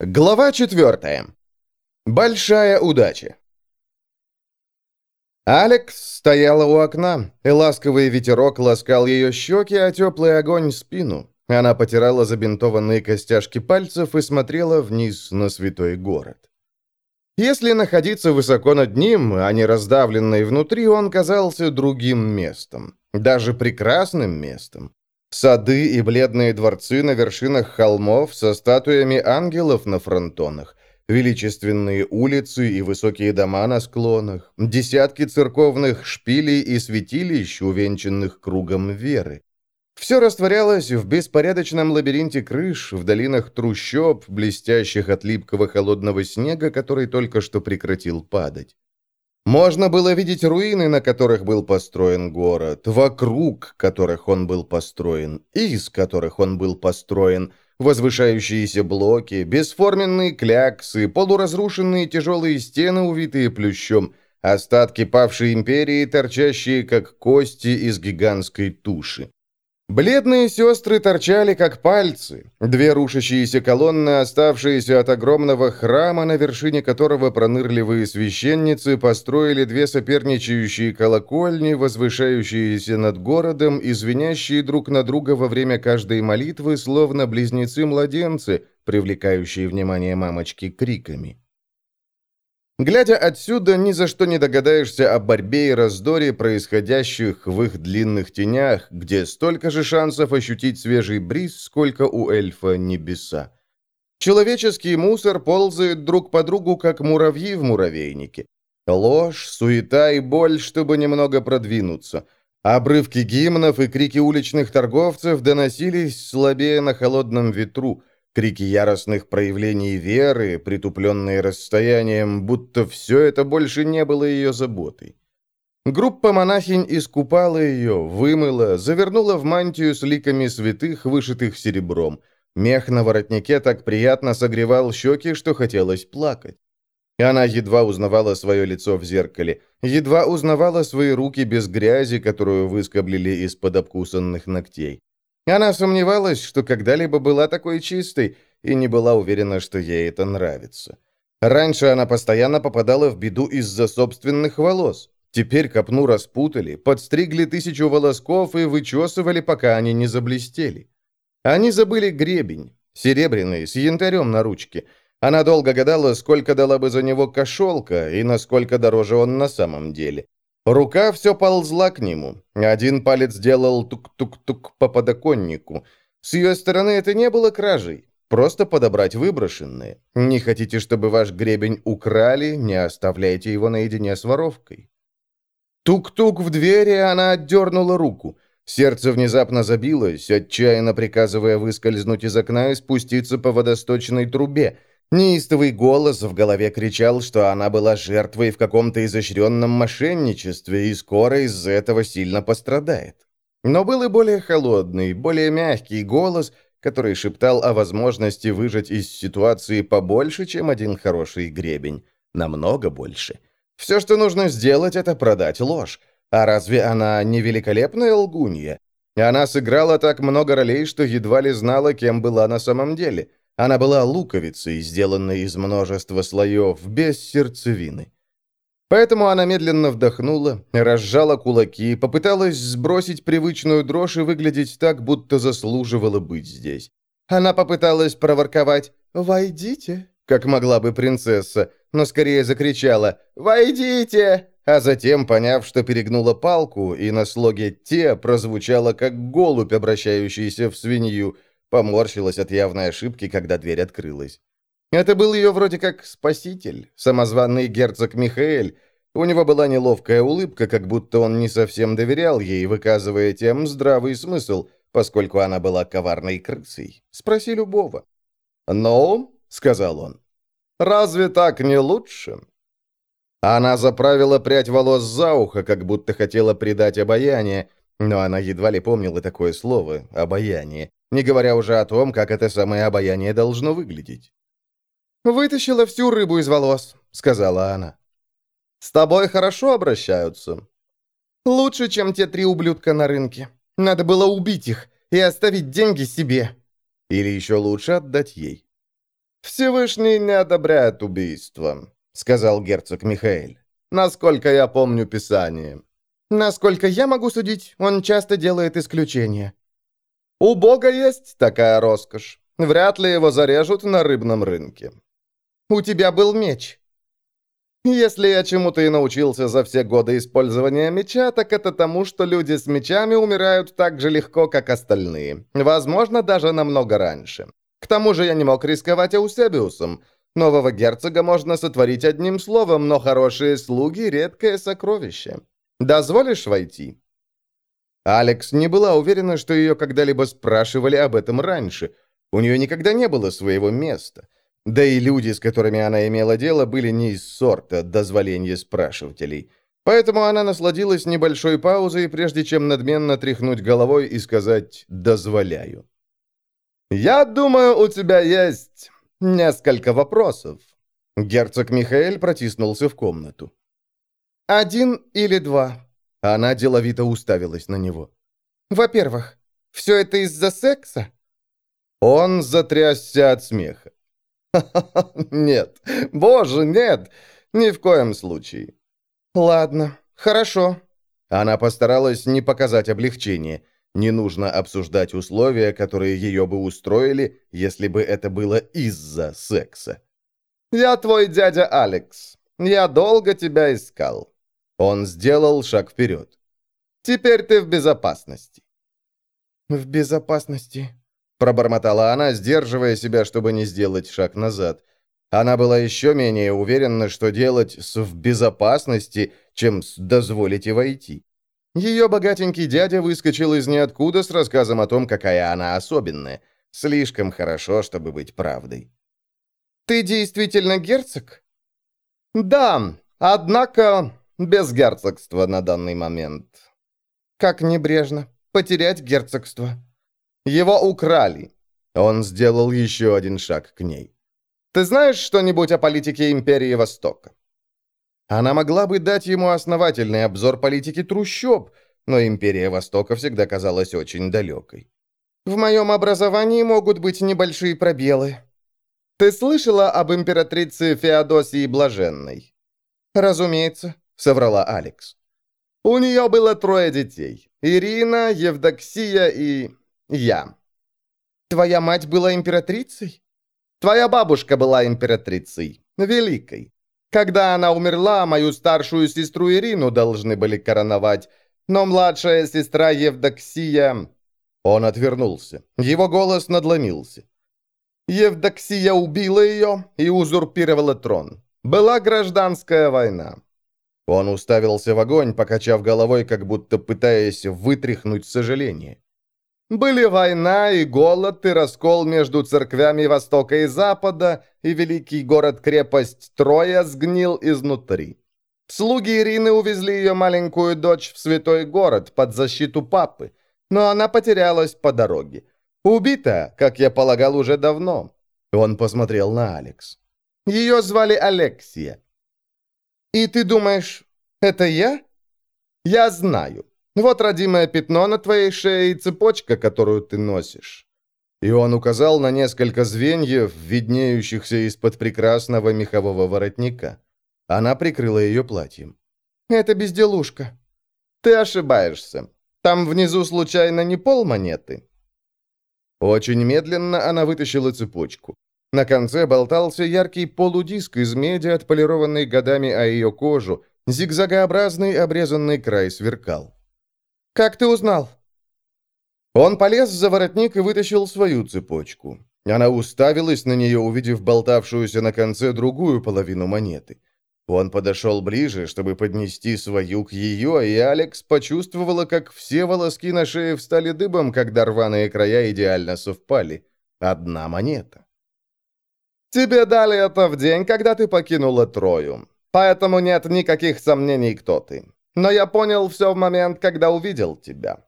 Глава четвертая. Большая удача. Алекс стояла у окна, и ласковый ветерок ласкал ее щеки, а теплый огонь — спину. Она потирала забинтованные костяшки пальцев и смотрела вниз на святой город. Если находиться высоко над ним, а не раздавленный внутри, он казался другим местом, даже прекрасным местом. Сады и бледные дворцы на вершинах холмов со статуями ангелов на фронтонах, величественные улицы и высокие дома на склонах, десятки церковных шпилей и святилищ, увенчанных кругом веры. Все растворялось в беспорядочном лабиринте крыш, в долинах трущоб, блестящих от липкого холодного снега, который только что прекратил падать. Можно было видеть руины, на которых был построен город, вокруг которых он был построен, из которых он был построен, возвышающиеся блоки, бесформенные кляксы, полуразрушенные тяжелые стены, увитые плющом, остатки павшей империи, торчащие как кости из гигантской туши. Бледные сестры торчали, как пальцы. Две рушащиеся колонны, оставшиеся от огромного храма, на вершине которого пронырливые священницы построили две соперничающие колокольни, возвышающиеся над городом и звенящие друг на друга во время каждой молитвы, словно близнецы-младенцы, привлекающие внимание мамочки криками. Глядя отсюда, ни за что не догадаешься о борьбе и раздоре, происходящих в их длинных тенях, где столько же шансов ощутить свежий бриз, сколько у эльфа небеса. Человеческий мусор ползает друг по другу, как муравьи в муравейнике. Ложь, суета и боль, чтобы немного продвинуться. Обрывки гимнов и крики уличных торговцев доносились слабее на холодном ветру – Крики яростных проявлений веры, притупленные расстоянием, будто все это больше не было ее заботой. Группа монахинь искупала ее, вымыла, завернула в мантию с ликами святых, вышитых серебром. Мех на воротнике так приятно согревал щеки, что хотелось плакать. Она едва узнавала свое лицо в зеркале, едва узнавала свои руки без грязи, которую выскоблили из-под обкусанных ногтей. Она сомневалась, что когда-либо была такой чистой, и не была уверена, что ей это нравится. Раньше она постоянно попадала в беду из-за собственных волос. Теперь копну распутали, подстригли тысячу волосков и вычесывали, пока они не заблестели. Они забыли гребень, серебряный, с янтарем на ручке. Она долго гадала, сколько дала бы за него кошелка и насколько дороже он на самом деле. Рука все ползла к нему. Один палец делал тук-тук-тук по подоконнику. С ее стороны это не было кражей. Просто подобрать выброшенные. Не хотите, чтобы ваш гребень украли, не оставляйте его наедине с воровкой. Тук-тук в двери, она отдернула руку. Сердце внезапно забилось, отчаянно приказывая выскользнуть из окна и спуститься по водосточной трубе. Неистовый голос в голове кричал, что она была жертвой в каком-то изощренном мошенничестве и скоро из-за этого сильно пострадает. Но был и более холодный, более мягкий голос, который шептал о возможности выжать из ситуации побольше, чем один хороший гребень. Намного больше. Все, что нужно сделать, это продать ложь. А разве она не великолепная лгунья? Она сыграла так много ролей, что едва ли знала, кем была на самом деле – она была луковицей, сделанной из множества слоев, без сердцевины. Поэтому она медленно вдохнула, разжала кулаки, попыталась сбросить привычную дрожь и выглядеть так, будто заслуживала быть здесь. Она попыталась проворковать «Войдите», как могла бы принцесса, но скорее закричала «Войдите!», а затем, поняв, что перегнула палку, и на слоге «те» прозвучало как голубь, обращающийся в свинью – Поморщилась от явной ошибки, когда дверь открылась. Это был ее вроде как спаситель, самозванный герцог Михаэль. У него была неловкая улыбка, как будто он не совсем доверял ей, выказывая тем здравый смысл, поскольку она была коварной крысой. Спроси любого. «Ну?» — сказал он. «Разве так не лучше?» Она заправила прядь волос за ухо, как будто хотела придать обаяние, но она едва ли помнила такое слово «обаяние» не говоря уже о том, как это самое обаяние должно выглядеть. «Вытащила всю рыбу из волос», — сказала она. «С тобой хорошо обращаются?» «Лучше, чем те три ублюдка на рынке. Надо было убить их и оставить деньги себе». «Или еще лучше отдать ей». «Всевышний не одобряет убийство», — сказал герцог Михаэль. «Насколько я помню Писание». «Насколько я могу судить, он часто делает исключения». «У Бога есть такая роскошь. Вряд ли его зарежут на рыбном рынке». «У тебя был меч». «Если я чему-то и научился за все годы использования меча, так это тому, что люди с мечами умирают так же легко, как остальные. Возможно, даже намного раньше. К тому же я не мог рисковать Аусебиусом. Нового герцога можно сотворить одним словом, но хорошие слуги — редкое сокровище. Дозволишь войти?» Алекс не была уверена, что ее когда-либо спрашивали об этом раньше. У нее никогда не было своего места. Да и люди, с которыми она имела дело, были не из сорта дозволения спрашивателей. Поэтому она насладилась небольшой паузой, прежде чем надменно тряхнуть головой и сказать «дозволяю». «Я думаю, у тебя есть несколько вопросов». Герцог Михаэль протиснулся в комнату. «Один или два?» Она деловито уставилась на него. «Во-первых, все это из-за секса?» Он затрясся от смеха. «Нет, боже, нет, ни в коем случае». «Ладно, хорошо». Она постаралась не показать облегчение. Не нужно обсуждать условия, которые ее бы устроили, если бы это было из-за секса. «Я твой дядя Алекс. Я долго тебя искал». Он сделал шаг вперед. «Теперь ты в безопасности». «В безопасности», — пробормотала она, сдерживая себя, чтобы не сделать шаг назад. Она была еще менее уверена, что делать с «в безопасности», чем с «дозволите войти». Ее богатенький дядя выскочил из ниоткуда с рассказом о том, какая она особенная. Слишком хорошо, чтобы быть правдой. «Ты действительно герцог?» «Да, однако без герцогства на данный момент». «Как небрежно. Потерять герцогство». «Его украли». Он сделал еще один шаг к ней. «Ты знаешь что-нибудь о политике Империи Востока?» Она могла бы дать ему основательный обзор политики трущоб, но Империя Востока всегда казалась очень далекой. «В моем образовании могут быть небольшие пробелы». «Ты слышала об императрице Феодосии Блаженной?» «Разумеется», — соврала Алекс. «У нее было трое детей. Ирина, Евдоксия и... я». «Твоя мать была императрицей?» «Твоя бабушка была императрицей. Великой. Когда она умерла, мою старшую сестру Ирину должны были короновать, но младшая сестра Евдоксия...» Он отвернулся. Его голос надломился. Евдоксия убила ее и узурпировала трон. Была гражданская война. Он уставился в огонь, покачав головой, как будто пытаясь вытряхнуть сожаление. Были война и голод, и раскол между церквями Востока и Запада, и великий город-крепость Троя сгнил изнутри. Слуги Ирины увезли ее маленькую дочь в святой город под защиту папы, но она потерялась по дороге. Убита, как я полагал, уже давно. Он посмотрел на Алекс. Ее звали Алексия. «И ты думаешь, это я?» «Я знаю. Вот родимое пятно на твоей шее и цепочка, которую ты носишь». И он указал на несколько звеньев, виднеющихся из-под прекрасного мехового воротника. Она прикрыла ее платьем. «Это безделушка». «Ты ошибаешься. Там внизу случайно не пол монеты?» Очень медленно она вытащила цепочку. На конце болтался яркий полудиск из меди, отполированный годами о ее кожу, зигзагообразный обрезанный край сверкал. «Как ты узнал?» Он полез за воротник и вытащил свою цепочку. Она уставилась на нее, увидев болтавшуюся на конце другую половину монеты. Он подошел ближе, чтобы поднести свою к ее, и Алекс почувствовала, как все волоски на шее встали дыбом, когда рваные края идеально совпали. Одна монета. «Тебе дали это в день, когда ты покинула Трою, поэтому нет никаких сомнений, кто ты. Но я понял все в момент, когда увидел тебя».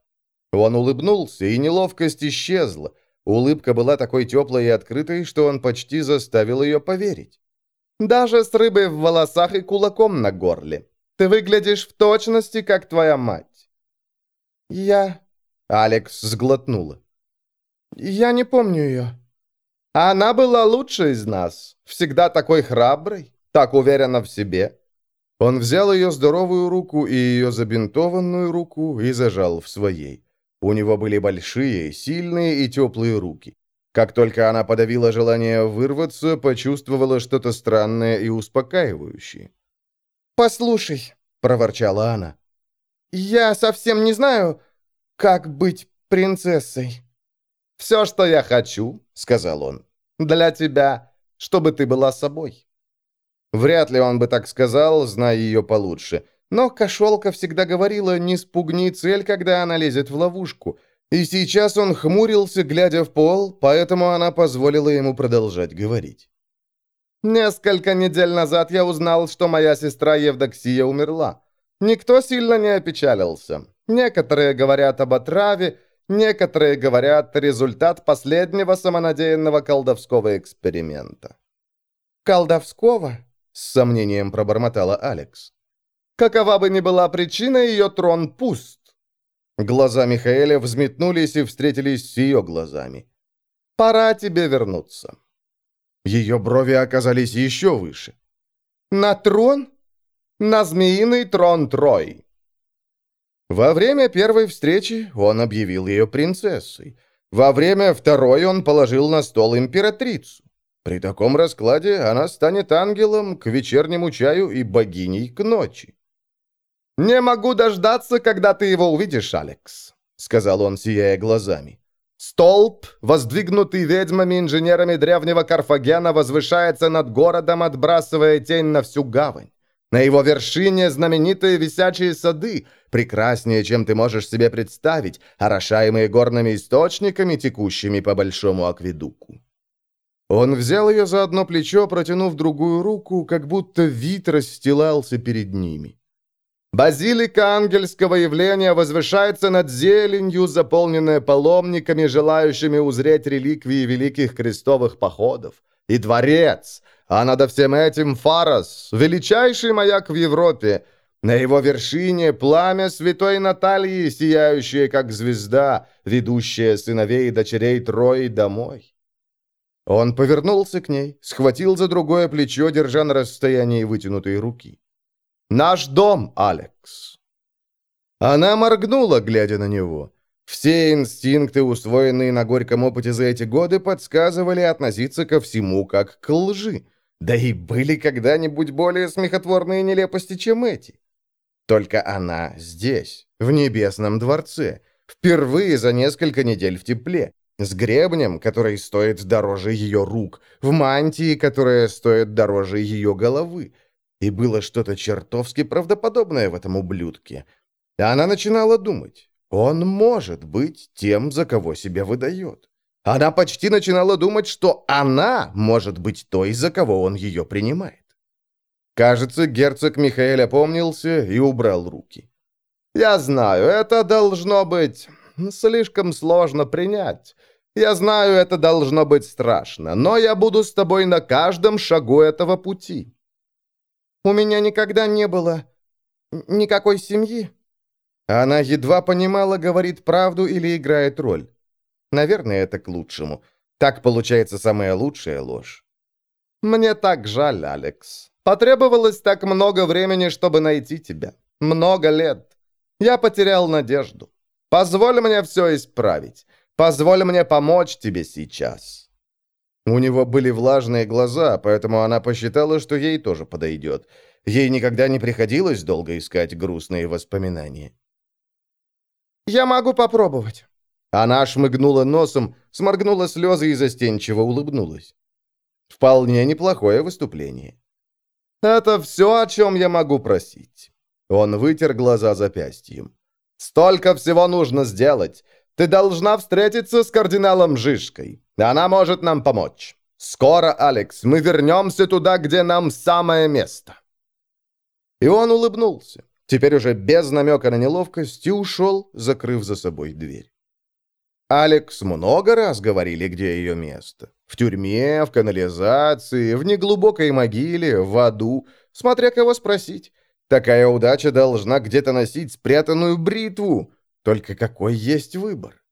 Он улыбнулся, и неловкость исчезла. Улыбка была такой теплой и открытой, что он почти заставил ее поверить. «Даже с рыбой в волосах и кулаком на горле. Ты выглядишь в точности, как твоя мать». «Я...» Алекс сглотнула. «Я не помню ее». Она была лучшей из нас, всегда такой храброй, так уверена в себе». Он взял ее здоровую руку и ее забинтованную руку и зажал в своей. У него были большие, сильные и теплые руки. Как только она подавила желание вырваться, почувствовала что-то странное и успокаивающее. «Послушай», — проворчала она, — «я совсем не знаю, как быть принцессой». «Все, что я хочу», — сказал он, — «для тебя, чтобы ты была собой». Вряд ли он бы так сказал, зная ее получше. Но кошелка всегда говорила «не спугни цель, когда она лезет в ловушку». И сейчас он хмурился, глядя в пол, поэтому она позволила ему продолжать говорить. «Несколько недель назад я узнал, что моя сестра Евдоксия умерла. Никто сильно не опечалился. Некоторые говорят об отраве, некоторые говорят результат последнего самонадеянного колдовского эксперимента». «Колдовского?» — с сомнением пробормотала Алекс. «Какова бы ни была причина, ее трон пуст». Глаза Михаэля взметнулись и встретились с ее глазами. «Пора тебе вернуться». Ее брови оказались еще выше. «На трон? На змеиный трон Трой». Во время первой встречи он объявил ее принцессой. Во время второй он положил на стол императрицу. При таком раскладе она станет ангелом к вечернему чаю и богиней к ночи. «Не могу дождаться, когда ты его увидишь, Алекс», — сказал он, сияя глазами. «Столб, воздвигнутый ведьмами-инженерами древнего Карфагена, возвышается над городом, отбрасывая тень на всю гавань. На его вершине знаменитые висячие сады, прекраснее, чем ты можешь себе представить, орошаемые горными источниками, текущими по большому акведуку. Он взял ее за одно плечо, протянув другую руку, как будто вид расстилался перед ними. Базилика ангельского явления возвышается над зеленью, заполненная паломниками, желающими узреть реликвии великих крестовых походов. И дворец, а над всем этим Фарос, величайший маяк в Европе. На его вершине пламя святой Натальи, сияющее как звезда, ведущая сыновей и дочерей Трои домой. Он повернулся к ней, схватил за другое плечо, держа на расстоянии вытянутой руки. «Наш дом, Алекс!» Она моргнула, глядя на него. Все инстинкты, усвоенные на горьком опыте за эти годы, подсказывали относиться ко всему как к лжи. Да и были когда-нибудь более смехотворные нелепости, чем эти. Только она здесь, в небесном дворце, впервые за несколько недель в тепле. С гребнем, который стоит дороже ее рук, в мантии, которая стоит дороже ее головы. И было что-то чертовски правдоподобное в этом ублюдке. Она начинала думать, он может быть тем, за кого себя выдает. Она почти начинала думать, что она может быть той, за кого он ее принимает. Кажется, герцог Михаэль опомнился и убрал руки. «Я знаю, это должно быть слишком сложно принять. Я знаю, это должно быть страшно, но я буду с тобой на каждом шагу этого пути». «У меня никогда не было никакой семьи». Она едва понимала, говорит правду или играет роль. Наверное, это к лучшему. Так получается самая лучшая ложь. «Мне так жаль, Алекс. Потребовалось так много времени, чтобы найти тебя. Много лет. Я потерял надежду. Позволь мне все исправить. Позволь мне помочь тебе сейчас». У него были влажные глаза, поэтому она посчитала, что ей тоже подойдет. Ей никогда не приходилось долго искать грустные воспоминания. «Я могу попробовать». Она шмыгнула носом, сморгнула слезы и застенчиво улыбнулась. Вполне неплохое выступление. «Это все, о чем я могу просить». Он вытер глаза запястьем. «Столько всего нужно сделать. Ты должна встретиться с кардиналом Жишкой. Она может нам помочь. Скоро, Алекс, мы вернемся туда, где нам самое место». И он улыбнулся, теперь уже без намека на неловкость, и ушел, закрыв за собой дверь. Алекс много раз говорили, где ее место. В тюрьме, в канализации, в неглубокой могиле, в аду. Смотря кого спросить. Такая удача должна где-то носить спрятанную бритву. Только какой есть выбор?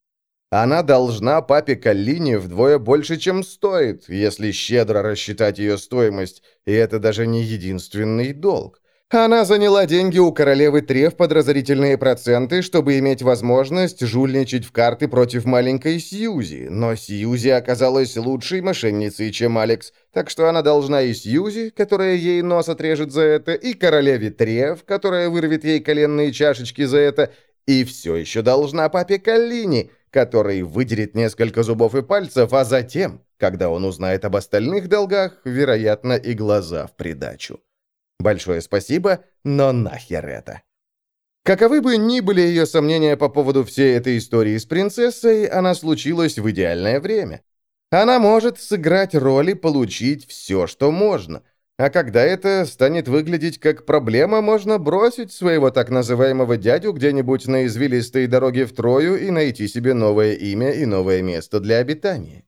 Она должна папе Каллине вдвое больше, чем стоит, если щедро рассчитать ее стоимость, и это даже не единственный долг. Она заняла деньги у королевы Трев под разорительные проценты, чтобы иметь возможность жульничать в карты против маленькой Сьюзи, но Сьюзи оказалась лучшей мошенницей, чем Алекс, так что она должна и Сьюзи, которая ей нос отрежет за это, и королеве Трев, которая вырвет ей коленные чашечки за это, и все еще должна папе Каллини, который выдерет несколько зубов и пальцев, а затем, когда он узнает об остальных долгах, вероятно, и глаза в придачу. Большое спасибо, но нахер это. Каковы бы ни были ее сомнения по поводу всей этой истории с принцессой, она случилась в идеальное время. Она может сыграть роль и получить все, что можно. А когда это станет выглядеть как проблема, можно бросить своего так называемого дядю где-нибудь на извилистой дороге в Трою и найти себе новое имя и новое место для обитания.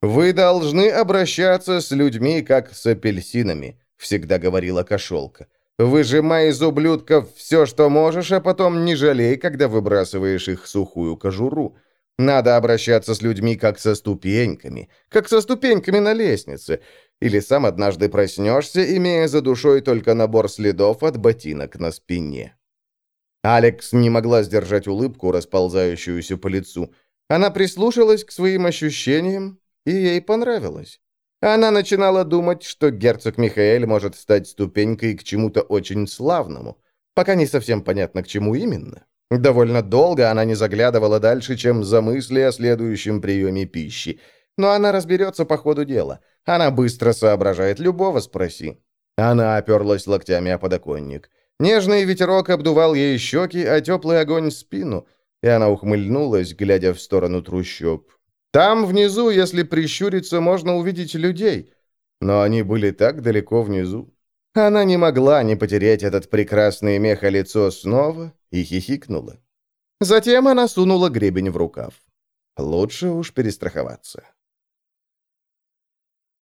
Вы должны обращаться с людьми, как с апельсинами. — всегда говорила кошелка. «Выжимай из ублюдков все, что можешь, а потом не жалей, когда выбрасываешь их сухую кожуру. Надо обращаться с людьми как со ступеньками, как со ступеньками на лестнице. Или сам однажды проснешься, имея за душой только набор следов от ботинок на спине». Алекс не могла сдержать улыбку, расползающуюся по лицу. Она прислушалась к своим ощущениям, и ей понравилось. Она начинала думать, что герцог Михаэль может стать ступенькой к чему-то очень славному, пока не совсем понятно, к чему именно. Довольно долго она не заглядывала дальше, чем за мысли о следующем приеме пищи. Но она разберется по ходу дела. Она быстро соображает, любого спроси. Она оперлась локтями о подоконник. Нежный ветерок обдувал ей щеки, а теплый огонь спину, и она ухмыльнулась, глядя в сторону трущоб. Там, внизу, если прищуриться, можно увидеть людей. Но они были так далеко внизу. Она не могла не потерять этот прекрасный меха-лицо снова и хихикнула. Затем она сунула гребень в рукав. Лучше уж перестраховаться.